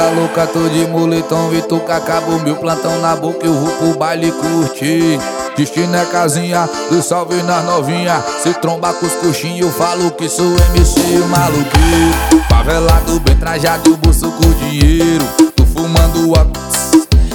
vida louca, tô de e tu acaba o meu plantão na boca, eu vou pro baile curtir. Destino é casinha, do salve nas novinha. Se tromba com os coxinhos, eu falo que sou MC maluqueiro Favelado, bem trajado, bolso com dinheiro. Tô fumando a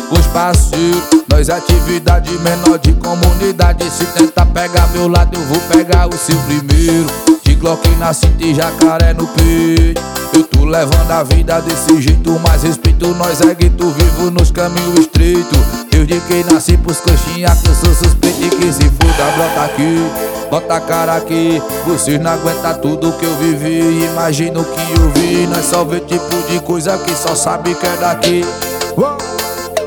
com os parceiros Nós atividade menor de comunidade. Se tentar pegar meu lado, eu vou pegar o seu primeiro. De Glock na cinta e jacaré no peito Eu levando a vida desse jeito Mas respeito nós é gueto vivo nos caminhos estreitos. Desde que nasci pros coxinha que eu sou suspeito e que se foda brota aqui Bota a cara aqui, vocês não aguentam tudo que eu vivi Imagina o que eu vi, nós só vê tipo de coisa que só sabe que é daqui.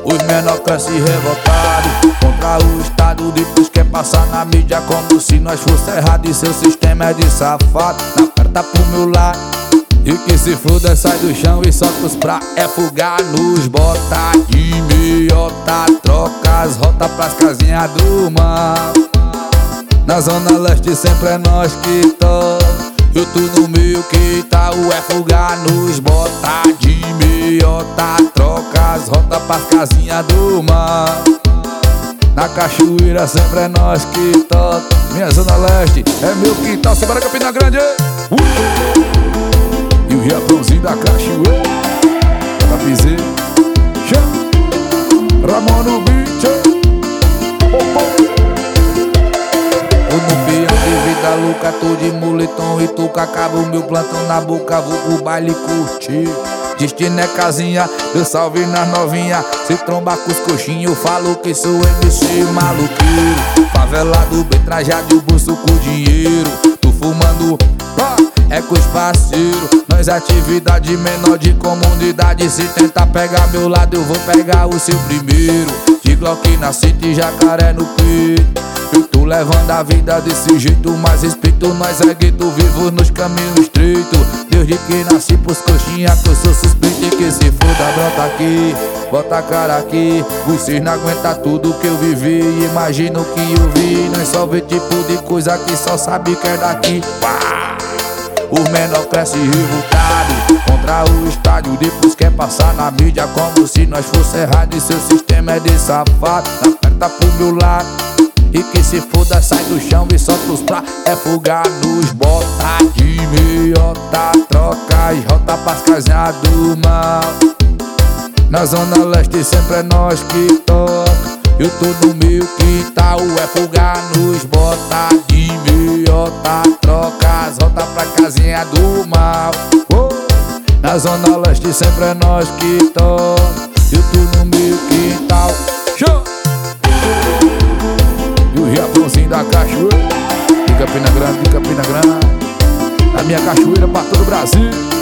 Os menor crescem revoltados Contra o Estado Depois quer passar na mídia Como se nós fosse errado E seu sistema é de safado. Na carta pro meu lado e que se foda sai do chão e solta os pra é fugar nos bota de meiota Troca as rotas pras casinhas do mal Na zona leste sempre é nós que toca eu tô no meio que tá o é fugar nos bota de meiota Troca as rotas pras casinhas do mar. Na cachoeira sempre é nós que toca Minha zona leste é meu quintal, Sebara Campina Grande. uh! O Riachãozinho da cachoeira. Piseira Ramon no beat vida louca, tô de moletom e tô com acaba o meu plantão na boca, vou pro baile curtir. Destino é casinha, eu salve nas novinha. Se tromba com os coxinhos, falo que sou MC maluqueiro. Favelado, bem trajado bolso com dinheiro atividade menor de comunidade. Se tentar pegar meu lado, eu vou pegar o seu primeiro. De Glock na cinta jacaré no peito eu tô levando a vida desse jeito Mas respeito nós é gueto vivo nos caminhos estreitos. Desde que nasci pros coxinha que eu sou suspeito E que se foda brota aqui, bota a cara aqui Vocês não aguentam tudo que eu vivi. Imagina o que eu vi Nós só vê tipo de coisa que só sabe que é daqui. Pá! Os menor cresce revoltado Contra o estádio Depois quer passar na mídia Como se nós fosse errado E seu sistema é de safado. Na perna pro meu lado e que se foda, sai do chão e solta os pra É fugar nos bota de meiota Troca as rota pras casinhas do mal Na zona leste sempre é nós que toca Eu tô no meu quintal É fugar nos bota Na zona leste sempre é nós que toca Eu tô no meu quintal. Show! Riachãozinho da cachoeira. De Campina Grande, de Campina Grande. A minha cachoeira pra todo o Brasil